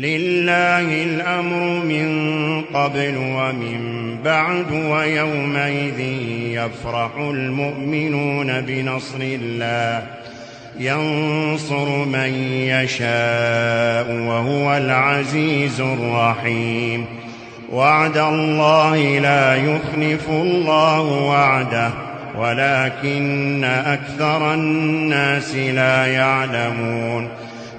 لله الأمر من قبل ومن بعد ويومئذ يفرح المؤمنون بنصر الله ينصر من يشاء وهو العزيز الرحيم وعد الله لا يخلف الله وعده ولكن أكثر الناس لا يعلمون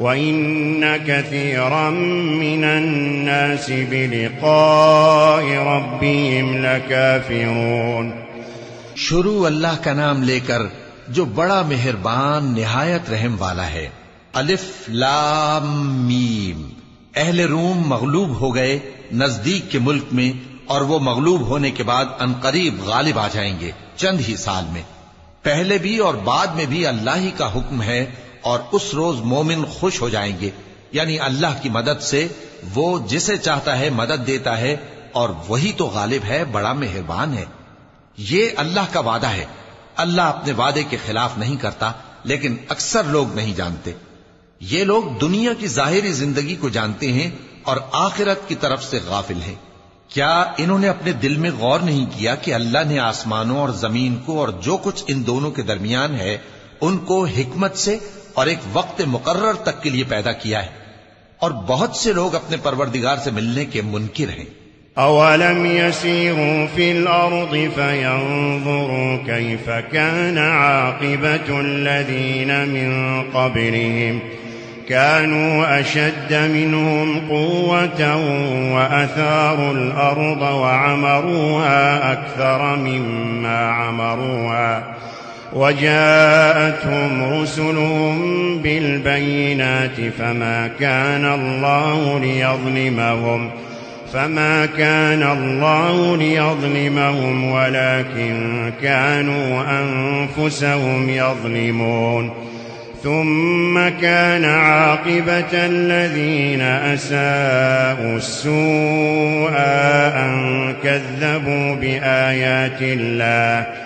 وإن كثيرا من الناس بلقاء ربهم لكافرون شروع اللہ کا نام لے کر جو بڑا مہربان نہایت رحم والا ہے۔ الف لام میم۔ اہل روم مغلوب ہو گئے نزدیک کے ملک میں اور وہ مغلوب ہونے کے بعد انقریب غالب آ جائیں گے چند ہی سال میں۔ پہلے بھی اور بعد میں بھی اللہ ہی کا حکم ہے اور اس روز مومن خوش ہو جائیں گے۔ یعنی اللہ کی مدد سے وہ جسے چاہتا ہے مدد دیتا ہے اور وہی تو غالب ہے، بڑا مہربان ہے۔ یہ اللہ کا وعدہ ہے۔ اللہ اپنے وعدے کے خلاف نہیں کرتا، لیکن اکثر لوگ نہیں جانتے۔ یہ لوگ دنیا کی ظاہری زندگی کو جانتے ہیں اور آخرت کی طرف سے غافل ہیں۔ کیا انہوں نے اپنے دل میں غور نہیں کیا کہ اللہ نے آسمانوں اور زمین کو اور جو کچھ ان دونوں کے درمیان ہے، ان کو حکمت سے اور ایک وقت مقرر تک کے لیے پیدا کیا ہے اور بہت سے لوگ اپنے پروردگار سے ملنے کے منکر ہیں۔ أولم يسيروا في الأرض فينظروا كيف كان عاقبة الذين من قبلهم كانوا أشد منهم قوة وأثاروا الأرض وعمروها أكثر مما عمروها وجاءتهم رسلهم بالبينات فما كان الله ليظلمهم، فما كان الله ليظلمهم، ولكن كانوا أنفسهم يظلمون. ثم كان عاقبة الذين أساءوا السوء أن كذبوا بآيات الله.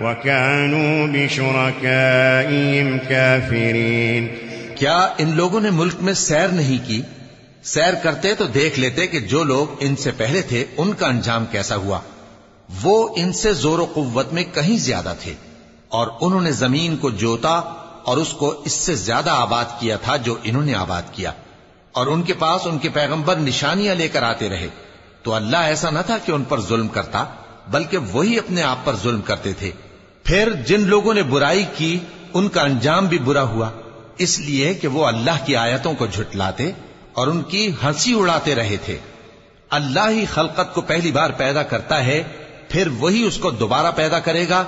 وكانوا بشركائهم كافرين. کیا ان لوگوں نے ملک میں سیر نہیں کی؟ سیر کرتے تو دیکھ لیتے کہ جو لوگ ان سے پہلے تھے، ان کا انجام کیسا ہوا؟ وہ ان سے زور و قوت میں کہیں زیادہ تھے، اور انہوں نے زمین کو جوتا اور اس کو اس سے زیادہ آباد کیا تھا جو انہوں نے آباد کیا۔ اور ان کے پاس ان کے پیغمبر نشانیاں لے کر آتے رہے۔ تو اللہ ایسا نہ تھا کہ ان پر ظلم کرتا بلکہ وہی اپنے آپ پر ظلم کرتے تھے۔ پھر جن لوگوں نے برائی کی، ان کا انجام بھی برا ہوا۔ اس لیے کہ وہ اللہ کی آیتوں کو جھٹلاتے اور ان کی ہنسی اڑاتے رہے تھے۔ اللہ ہی خلقت کو پہلی بار پیدا کرتا ہے، پھر وہی اس کو دوبارہ پیدا کرے گا،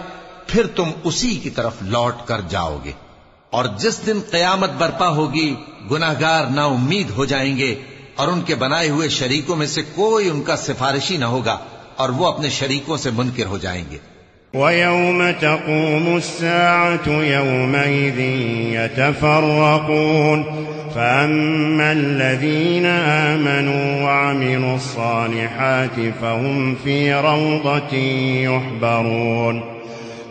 پھر تم اسی کی طرف لوٹ کر جاؤ گے۔ اور جس دن قیامت برپا ہوگی، گناہگار نا امید ہو جائیں گے اور ان کے بنائے ہوئے شریکوں میں سے کوئی ان کا سفارشی نہ ہوگا۔ اور وہ اپنے شریکوں سے منکر ہو جائیں گے۔ ويوم تقوم الساعة يومئذ يتفرقون فأما الذين آمنوا وعملوا الصالحات فهم في روضة يحبرون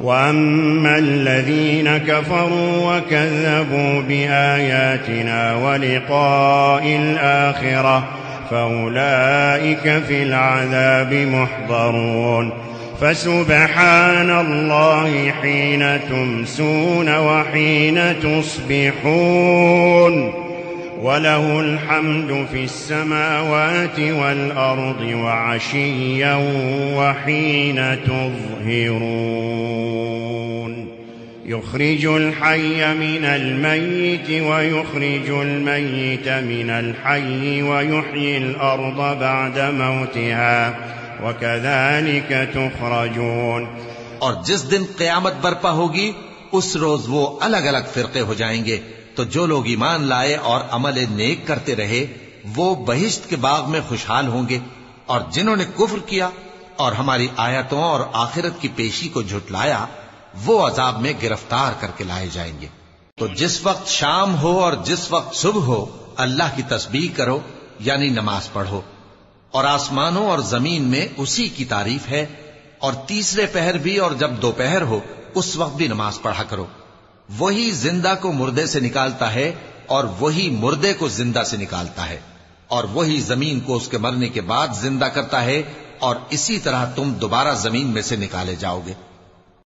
وأما الذين كفروا وكذبوا بآياتنا ولقاء الآخرة فأولئك في العذاب محضرون فسبحان الله حين تمسون وحين تصبحون وله الحمد في السماوات والأرض وعشيا وحين تظهرون يخرج الحي من الميت ويخرج الميت من الحي ويحيي الأرض بعد موتها وكذلك تخرجون اور جس دن قیامت برپا ہوگی، اس روز وہ الگ الگ فرقے ہو جائیں گے۔ تو جو لوگ ایمان لائے اور عمل نیک کرتے رہے، وہ بہشت کے باغ میں خوشحال ہوں گے۔ اور جنہوں نے کفر کیا اور ہماری آیتوں اور آخرت کی پیشی کو جھٹلایا وہ عذاب میں گرفتار کر کے لائے جائیں گے۔ تو جس وقت شام ہو اور جس وقت صبح ہو، اللہ کی تسبیح کرو یعنی نماز پڑھو۔ اور آسمانوں اور زمین میں اسی کی تعریف ہے۔ اور تیسرے پہر بھی اور جب دوپہر ہو، اس وقت بھی نماز پڑھا کرو۔ وہی زندہ کو مردے سے نکالتا ہے اور وہی مردے کو زندہ سے نکالتا ہے۔ اور وہی زمین کو اس کے مرنے کے بعد زندہ کرتا ہے اور اسی طرح تم دوبارہ زمین میں سے نکالے جاؤ گے۔